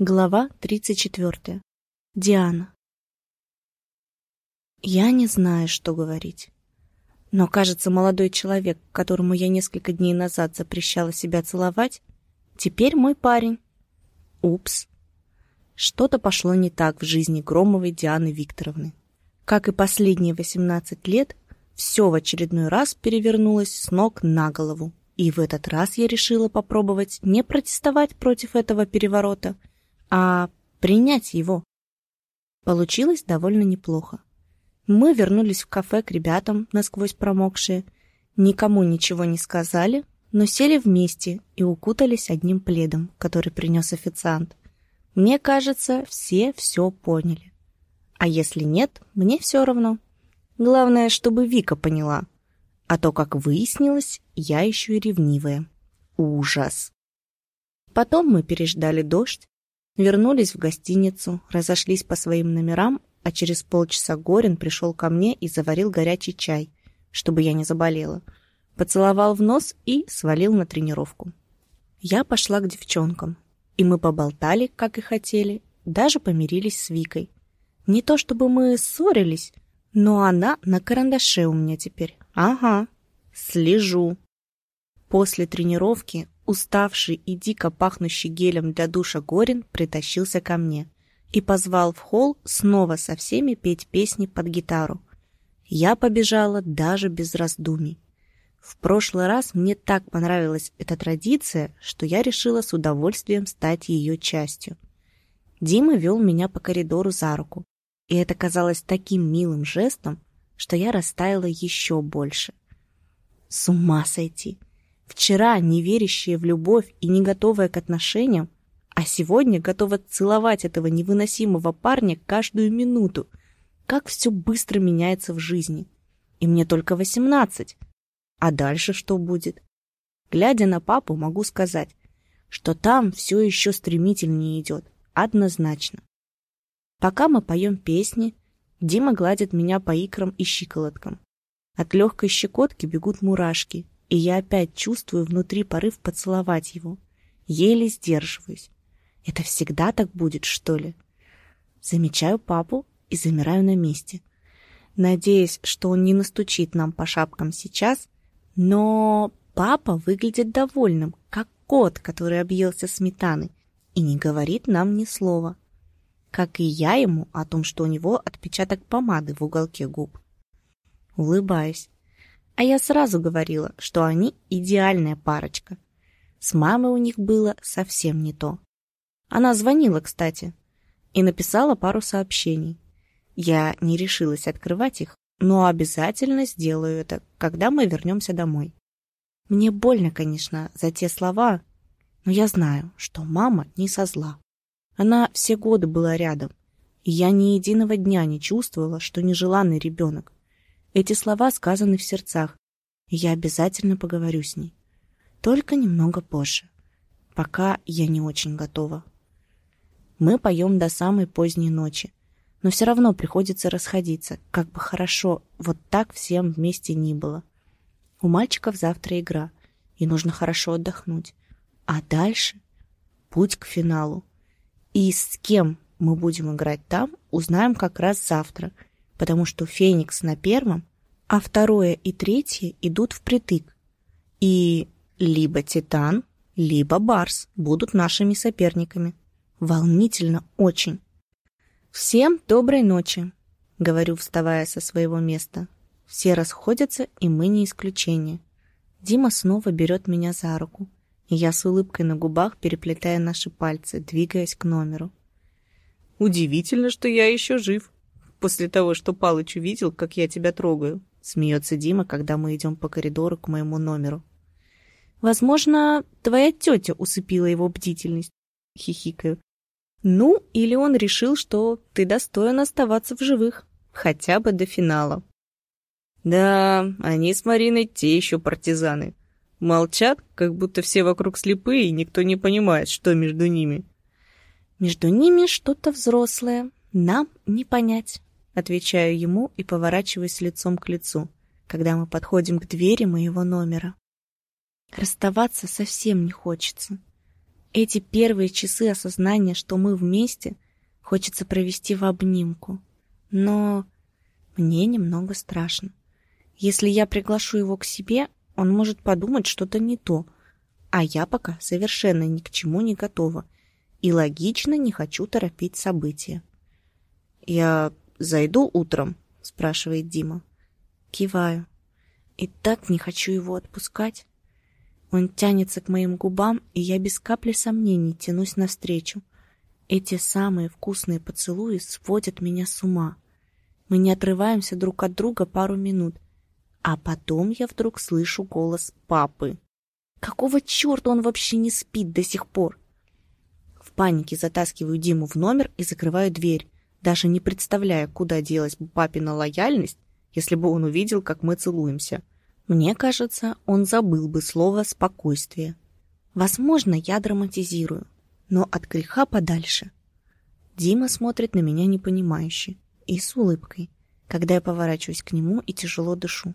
Глава 34. Диана. Я не знаю, что говорить. Но, кажется, молодой человек, которому я несколько дней назад запрещала себя целовать, теперь мой парень. Упс. Что-то пошло не так в жизни Громовой Дианы Викторовны. Как и последние 18 лет, все в очередной раз перевернулось с ног на голову. И в этот раз я решила попробовать не протестовать против этого переворота – а принять его. Получилось довольно неплохо. Мы вернулись в кафе к ребятам, насквозь промокшие, никому ничего не сказали, но сели вместе и укутались одним пледом, который принес официант. Мне кажется, все все поняли. А если нет, мне все равно. Главное, чтобы Вика поняла. А то, как выяснилось, я еще и ревнивая. Ужас. Потом мы переждали дождь, Вернулись в гостиницу, разошлись по своим номерам, а через полчаса Горин пришел ко мне и заварил горячий чай, чтобы я не заболела. Поцеловал в нос и свалил на тренировку. Я пошла к девчонкам, и мы поболтали, как и хотели, даже помирились с Викой. Не то чтобы мы ссорились, но она на карандаше у меня теперь. Ага, слежу. После тренировки Уставший и дико пахнущий гелем для душа Горин притащился ко мне и позвал в холл снова со всеми петь песни под гитару. Я побежала даже без раздумий. В прошлый раз мне так понравилась эта традиция, что я решила с удовольствием стать ее частью. Дима вел меня по коридору за руку, и это казалось таким милым жестом, что я растаяла еще больше. С ума сойти! Вчера не верящая в любовь и не готовая к отношениям, а сегодня готова целовать этого невыносимого парня каждую минуту. Как все быстро меняется в жизни. И мне только восемнадцать. А дальше что будет? Глядя на папу, могу сказать, что там все еще стремительнее идет. Однозначно. Пока мы поем песни, Дима гладит меня по икрам и щиколоткам. От легкой щекотки бегут мурашки, и я опять чувствую внутри порыв поцеловать его. Еле сдерживаюсь. Это всегда так будет, что ли? Замечаю папу и замираю на месте. Надеюсь, что он не настучит нам по шапкам сейчас, но папа выглядит довольным, как кот, который объелся сметаны, и не говорит нам ни слова. Как и я ему о том, что у него отпечаток помады в уголке губ. Улыбаюсь. А я сразу говорила, что они идеальная парочка. С мамой у них было совсем не то. Она звонила, кстати, и написала пару сообщений. Я не решилась открывать их, но обязательно сделаю это, когда мы вернемся домой. Мне больно, конечно, за те слова, но я знаю, что мама не со зла. Она все годы была рядом, и я ни единого дня не чувствовала, что нежеланный ребенок. Эти слова сказаны в сердцах, и я обязательно поговорю с ней. Только немного позже. Пока я не очень готова. Мы поем до самой поздней ночи, но все равно приходится расходиться, как бы хорошо вот так всем вместе ни было. У мальчиков завтра игра, и нужно хорошо отдохнуть. А дальше путь к финалу. И с кем мы будем играть там, узнаем как раз завтра — потому что Феникс на первом, а второе и третье идут впритык. И либо Титан, либо Барс будут нашими соперниками. Волнительно очень. «Всем доброй ночи», — говорю, вставая со своего места. Все расходятся, и мы не исключение. Дима снова берет меня за руку, и я с улыбкой на губах переплетаю наши пальцы, двигаясь к номеру. «Удивительно, что я еще жив», после того, что Палыч увидел, как я тебя трогаю», — смеется Дима, когда мы идем по коридору к моему номеру. «Возможно, твоя тетя усыпила его бдительность», — хихикаю. «Ну, или он решил, что ты достоин оставаться в живых, хотя бы до финала». «Да, они с Мариной те еще партизаны. Молчат, как будто все вокруг слепые, и никто не понимает, что между ними». «Между ними что-то взрослое, нам не понять». Отвечаю ему и поворачиваюсь лицом к лицу, когда мы подходим к двери моего номера. Расставаться совсем не хочется. Эти первые часы осознания, что мы вместе, хочется провести в обнимку. Но мне немного страшно. Если я приглашу его к себе, он может подумать что-то не то, а я пока совершенно ни к чему не готова и логично не хочу торопить события. «Я зайду утром?» — спрашивает Дима. Киваю. И так не хочу его отпускать. Он тянется к моим губам, и я без капли сомнений тянусь навстречу. Эти самые вкусные поцелуи сводят меня с ума. Мы не отрываемся друг от друга пару минут, а потом я вдруг слышу голос папы. Какого черта он вообще не спит до сих пор? В панике затаскиваю Диму в номер и закрываю дверь, даже не представляя, куда делась бы папина лояльность, если бы он увидел, как мы целуемся. Мне кажется, он забыл бы слово «спокойствие». Возможно, я драматизирую, но от греха подальше. Дима смотрит на меня непонимающе и с улыбкой, когда я поворачиваюсь к нему и тяжело дышу.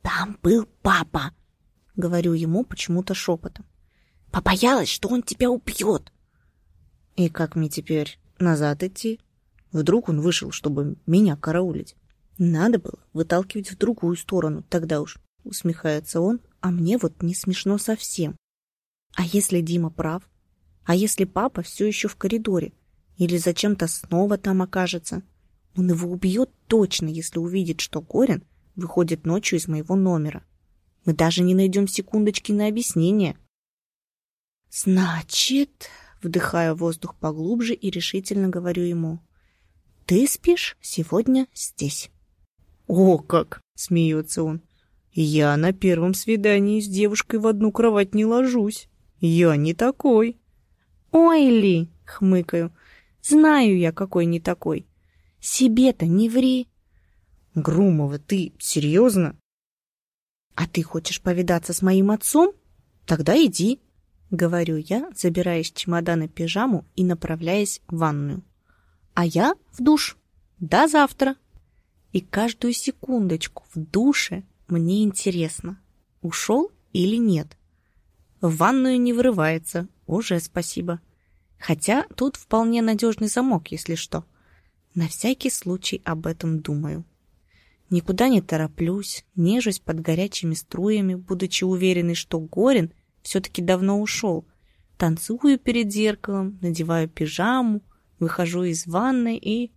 «Там был папа!» — говорю ему почему-то шепотом. «Побоялась, что он тебя убьет!» «И как мне теперь назад идти? Вдруг он вышел, чтобы меня караулить? Надо было выталкивать в другую сторону, тогда уж...» — усмехается он, а мне вот не смешно совсем. «А если Дима прав? А если папа все еще в коридоре? Или зачем-то снова там окажется? Он его убьет точно, если увидит, что Горин выходит ночью из моего номера. Мы даже не найдем секундочки на объяснение. Значит, вдыхаю воздух поглубже и решительно говорю ему. Ты спишь сегодня здесь. О, как! Смеется он. Я на первом свидании с девушкой в одну кровать не ложусь. Я не такой. Ой, Ли, хмыкаю. Знаю я, какой не такой. Себе-то не ври. Грумова, ты серьезно? А ты хочешь повидаться с моим отцом? Тогда иди, говорю я, забирая из чемодана пижаму и направляясь в ванную. А я в душ. До завтра. И каждую секундочку в душе мне интересно, ушел или нет. В ванную не вырывается, уже спасибо. Хотя тут вполне надежный замок, если что. На всякий случай об этом думаю. Никуда не тороплюсь, нежусь под горячими струями, будучи уверенной, что Горин все-таки давно ушел. Танцую перед зеркалом, надеваю пижаму, выхожу из ванной и...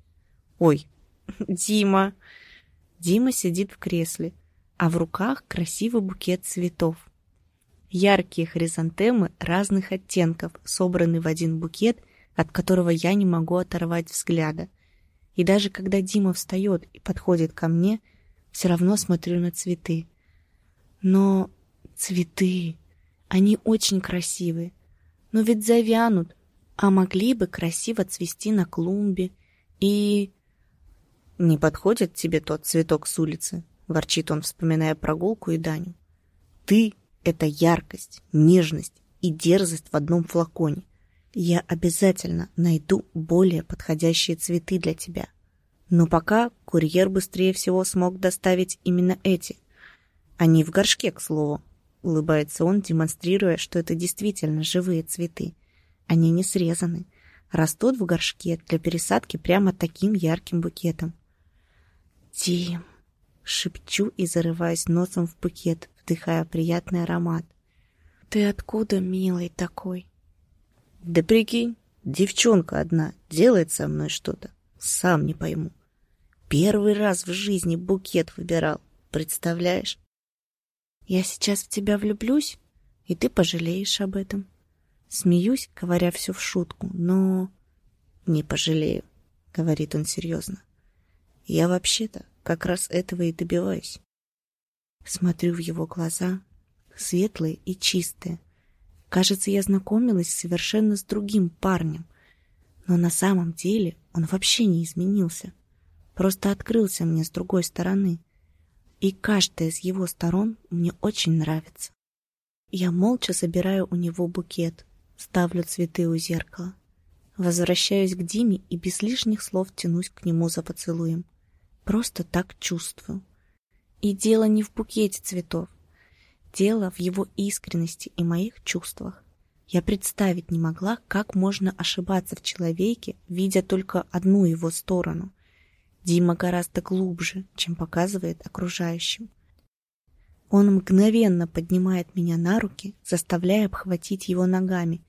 Ой, Дима! Дима сидит в кресле, а в руках красивый букет цветов. Яркие хризантемы разных оттенков, собраны в один букет, от которого я не могу оторвать взгляда. И даже когда Дима встает и подходит ко мне, все равно смотрю на цветы. Но цветы, они очень красивые. Но ведь завянут, а могли бы красиво цвести на клумбе. И... «Не подходит тебе тот цветок с улицы?» — ворчит он, вспоминая прогулку и Даню. «Ты — это яркость, нежность и дерзость в одном флаконе. Я обязательно найду более подходящие цветы для тебя. Но пока курьер быстрее всего смог доставить именно эти. Они в горшке, к слову. Улыбается он, демонстрируя, что это действительно живые цветы. Они не срезаны. Растут в горшке для пересадки прямо таким ярким букетом. «Дим!» — шепчу и зарываюсь носом в букет, вдыхая приятный аромат. «Ты откуда, милый такой?» Да прикинь, девчонка одна делает со мной что-то. Сам не пойму. Первый раз в жизни букет выбирал. Представляешь? Я сейчас в тебя влюблюсь, и ты пожалеешь об этом. Смеюсь, говоря все в шутку, но... Не пожалею, говорит он серьезно. Я вообще-то как раз этого и добиваюсь. Смотрю в его глаза, светлые и чистые, Кажется, я знакомилась совершенно с другим парнем. Но на самом деле он вообще не изменился. Просто открылся мне с другой стороны. И каждая из его сторон мне очень нравится. Я молча забираю у него букет, ставлю цветы у зеркала. Возвращаюсь к Диме и без лишних слов тянусь к нему за поцелуем. Просто так чувствую. И дело не в букете цветов. Дело в его искренности и моих чувствах. Я представить не могла, как можно ошибаться в человеке, видя только одну его сторону. Дима гораздо глубже, чем показывает окружающим. Он мгновенно поднимает меня на руки, заставляя обхватить его ногами,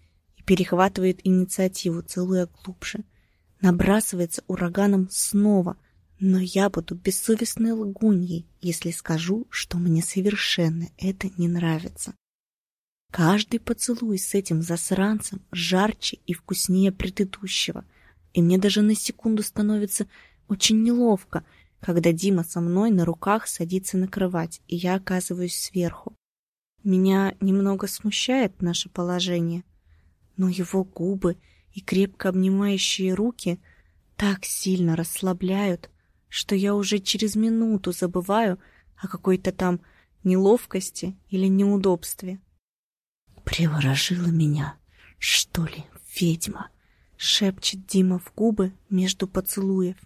перехватывает инициативу, целуя глубже. Набрасывается ураганом снова, но я буду бессовестной лгуньей, если скажу, что мне совершенно это не нравится. Каждый поцелуй с этим засранцем жарче и вкуснее предыдущего, и мне даже на секунду становится очень неловко, когда Дима со мной на руках садится на кровать, и я оказываюсь сверху. Меня немного смущает наше положение, но его губы и крепко обнимающие руки так сильно расслабляют, что я уже через минуту забываю о какой-то там неловкости или неудобстве. «Приворожила меня, что ли, ведьма?» — шепчет Дима в губы между поцелуев.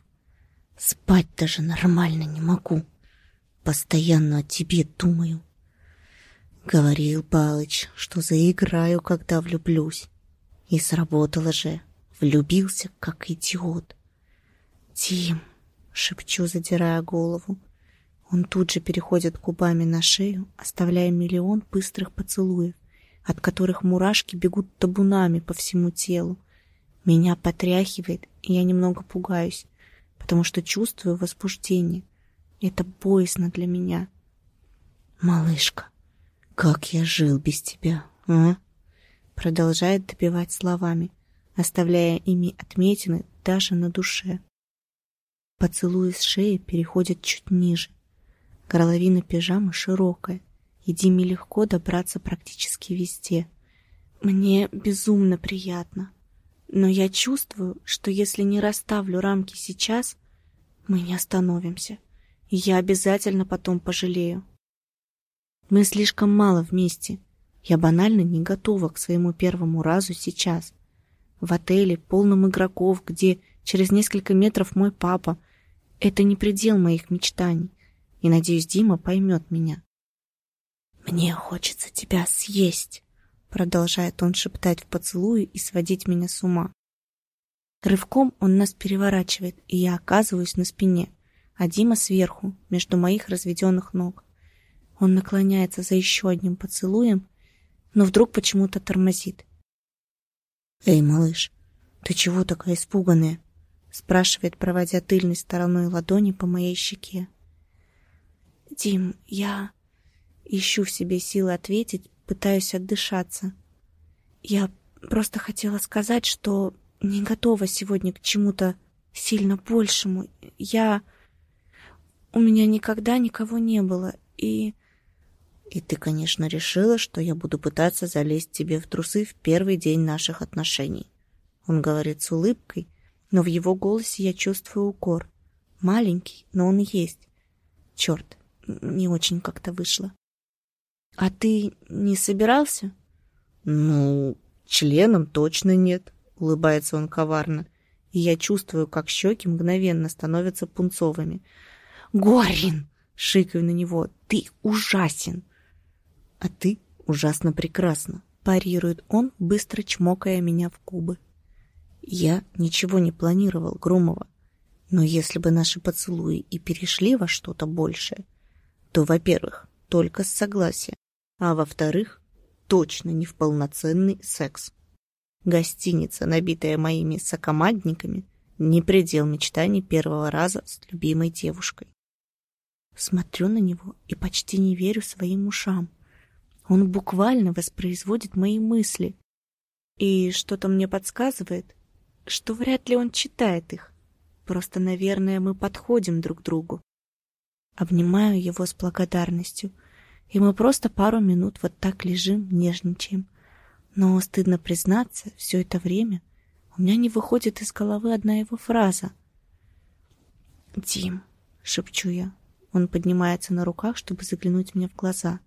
«Спать даже нормально не могу. Постоянно о тебе думаю». Говорил Палыч, что заиграю, когда влюблюсь. И сработало же. Влюбился, как идиот. «Дим!» — шепчу, задирая голову. Он тут же переходит губами на шею, оставляя миллион быстрых поцелуев, от которых мурашки бегут табунами по всему телу. Меня потряхивает, и я немного пугаюсь, потому что чувствую возбуждение. Это боязно для меня. «Малышка, как я жил без тебя, а?» Продолжает добивать словами, оставляя ими отметины даже на душе. Поцелуи с шеи переходят чуть ниже. Горловина пижамы широкая, и Диме легко добраться практически везде. Мне безумно приятно. Но я чувствую, что если не расставлю рамки сейчас, мы не остановимся. И я обязательно потом пожалею. Мы слишком мало вместе. Я банально не готова к своему первому разу сейчас. В отеле, полном игроков, где через несколько метров мой папа — это не предел моих мечтаний, и, надеюсь, Дима поймет меня. «Мне хочется тебя съесть», — продолжает он шептать в поцелуе и сводить меня с ума. Рывком он нас переворачивает, и я оказываюсь на спине, а Дима сверху, между моих разведенных ног. Он наклоняется за еще одним поцелуем, но вдруг почему-то тормозит. «Эй, малыш, ты чего такая испуганная?» спрашивает, проводя тыльной стороной ладони по моей щеке. «Дим, я...» Ищу в себе силы ответить, пытаюсь отдышаться. Я просто хотела сказать, что не готова сегодня к чему-то сильно большему. Я... У меня никогда никого не было, и... И ты, конечно, решила, что я буду пытаться залезть тебе в трусы в первый день наших отношений. Он говорит с улыбкой, но в его голосе я чувствую укор. Маленький, но он есть. Черт, не очень как-то вышло. А ты не собирался? Ну, членом точно нет, улыбается он коварно. И я чувствую, как щеки мгновенно становятся пунцовыми. Горин! Шикаю на него. Ты ужасен! А ты ужасно прекрасна, парирует он, быстро чмокая меня в губы. Я ничего не планировал, Громова. Но если бы наши поцелуи и перешли во что-то большее, то, во-первых, только с согласия, а во-вторых, точно не в полноценный секс. Гостиница, набитая моими сокомандниками, не предел мечтаний первого раза с любимой девушкой. Смотрю на него и почти не верю своим ушам. Он буквально воспроизводит мои мысли. И что-то мне подсказывает, что вряд ли он читает их. Просто, наверное, мы подходим друг другу. Обнимаю его с благодарностью, и мы просто пару минут вот так лежим, нежничаем. Но, стыдно признаться, все это время у меня не выходит из головы одна его фраза. «Дим», — шепчу я. Он поднимается на руках, чтобы заглянуть мне в глаза.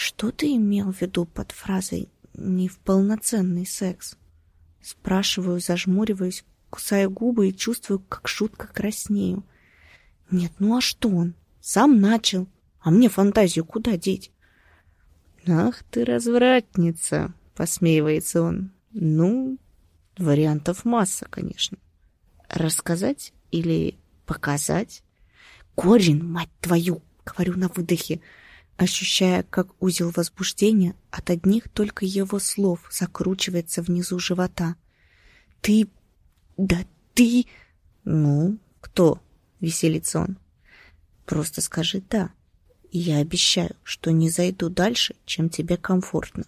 «Что ты имел в виду под фразой «не в полноценный секс»?» Спрашиваю, зажмуриваюсь, кусаю губы и чувствую, как шутка краснею. Нет, ну а что он? Сам начал. А мне фантазию куда деть? Ах ты развратница, посмеивается он. Ну, вариантов масса, конечно. Рассказать или показать? Корень, мать твою, говорю на выдохе, ощущая, как узел возбуждения от одних только его слов закручивается внизу живота. Ты... да ты... Ну, кто? Веселится он. Просто скажи «да». Я обещаю, что не зайду дальше, чем тебе комфортно.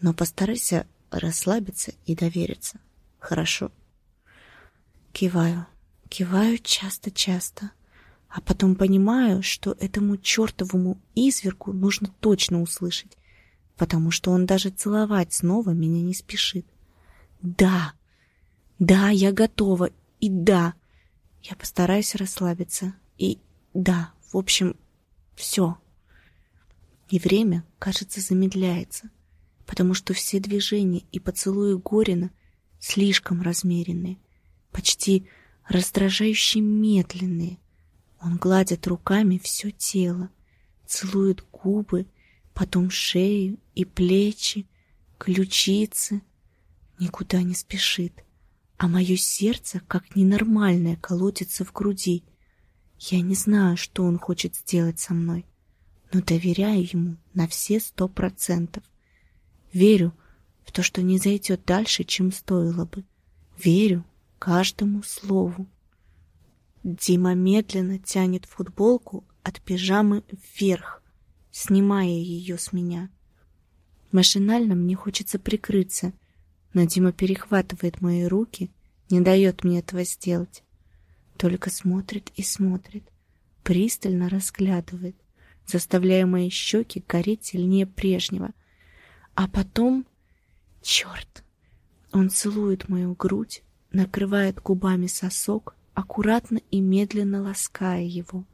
Но постарайся расслабиться и довериться. Хорошо? Киваю. Киваю часто-часто. А потом понимаю, что этому чертовому извергу нужно точно услышать, потому что он даже целовать снова меня не спешит. Да, да, я готова, и да, я постараюсь расслабиться, и да, в общем, все. И время, кажется, замедляется, потому что все движения и поцелуи Горина слишком размеренные, почти раздражающе медленные, он гладит руками все тело, целует губы, потом шею и плечи, ключицы. Никуда не спешит, а мое сердце, как ненормальное, колотится в груди. Я не знаю, что он хочет сделать со мной, но доверяю ему на все сто процентов. Верю в то, что не зайдет дальше, чем стоило бы. Верю каждому слову. Дима медленно тянет футболку от пижамы вверх, снимая ее с меня. Машинально мне хочется прикрыться, но Дима перехватывает мои руки, не дает мне этого сделать. Только смотрит и смотрит, пристально разглядывает, заставляя мои щеки гореть сильнее прежнего. А потом... Черт! Он целует мою грудь, накрывает губами сосок, аккуратно и медленно лаская его,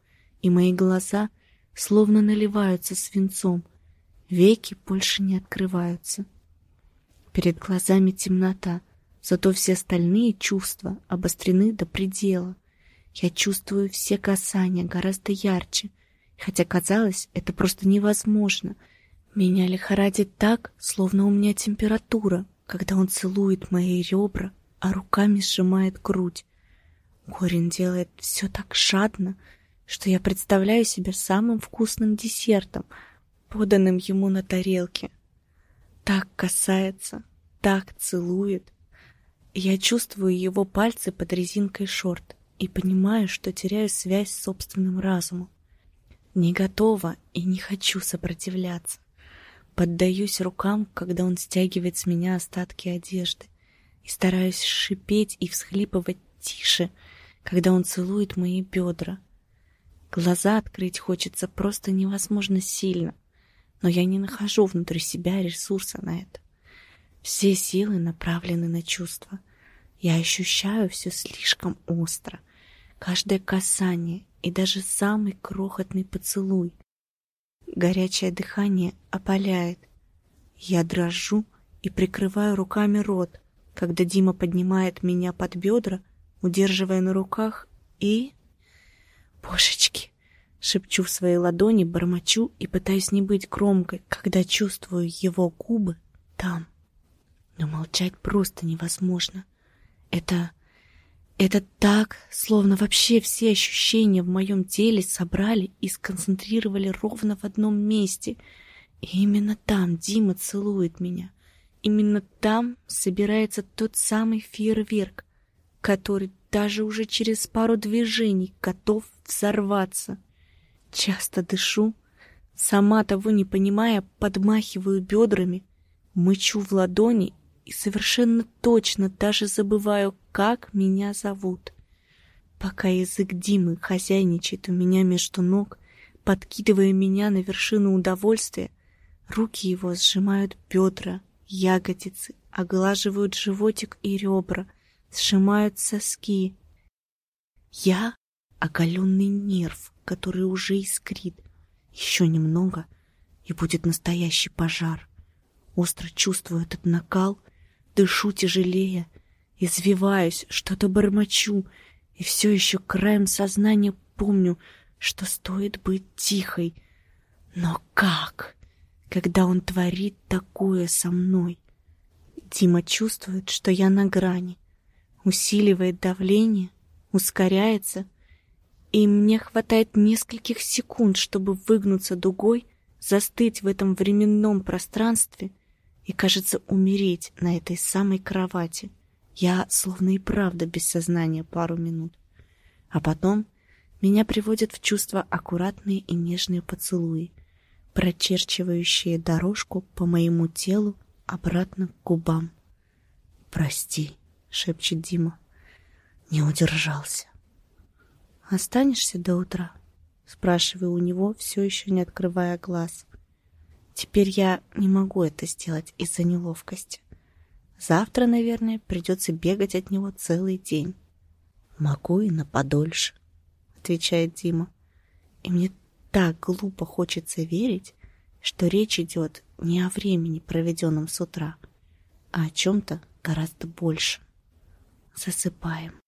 и мои глаза словно наливаются свинцом, веки больше не открываются. Перед глазами темнота, зато все остальные чувства обострены до предела. Я чувствую все касания гораздо ярче, хотя казалось, это просто невозможно. Меня лихорадит так, словно у меня температура, когда он целует мои ребра, а руками сжимает грудь. Горин делает все так жадно, что я представляю себя самым вкусным десертом, поданным ему на тарелке. Так касается, так целует. Я чувствую его пальцы под резинкой шорт и понимаю, что теряю связь с собственным разумом. Не готова и не хочу сопротивляться. Поддаюсь рукам, когда он стягивает с меня остатки одежды, и стараюсь шипеть и всхлипывать тише — когда он целует мои бедра. Глаза открыть хочется просто невозможно сильно, но я не нахожу внутри себя ресурса на это. Все силы направлены на чувства. Я ощущаю все слишком остро. Каждое касание и даже самый крохотный поцелуй. Горячее дыхание опаляет. Я дрожу и прикрываю руками рот, когда Дима поднимает меня под бедра удерживая на руках, и... «Божечки!» — шепчу в своей ладони, бормочу и пытаюсь не быть громкой, когда чувствую его губы там. Но молчать просто невозможно. Это... Это так, словно вообще все ощущения в моем теле собрали и сконцентрировали ровно в одном месте. И именно там Дима целует меня. Именно там собирается тот самый фейерверк, который даже уже через пару движений готов взорваться. Часто дышу, сама того не понимая, подмахиваю бедрами, мычу в ладони и совершенно точно даже забываю, как меня зовут. Пока язык Димы хозяйничает у меня между ног, подкидывая меня на вершину удовольствия, руки его сжимают бедра, ягодицы, оглаживают животик и ребра — сжимают соски. Я — оголенный нерв, который уже искрит. Еще немного, и будет настоящий пожар. Остро чувствую этот накал, дышу тяжелее, извиваюсь, что-то бормочу, и все еще краем сознания помню, что стоит быть тихой. Но как, когда он творит такое со мной? Дима чувствует, что я на грани, усиливает давление, ускоряется, и мне хватает нескольких секунд, чтобы выгнуться дугой, застыть в этом временном пространстве и, кажется, умереть на этой самой кровати. Я словно и правда без сознания пару минут. А потом меня приводят в чувство аккуратные и нежные поцелуи, прочерчивающие дорожку по моему телу обратно к губам. «Прости», — шепчет Дима, — «не удержался». «Останешься до утра?» — спрашиваю у него, все еще не открывая глаз. Теперь я не могу это сделать из-за неловкости. Завтра, наверное, придется бегать от него целый день. «Могу и на подольше», — отвечает Дима. И мне так глупо хочется верить, что речь идет не о времени, проведенном с утра, а о чем-то гораздо больше. Засыпаем.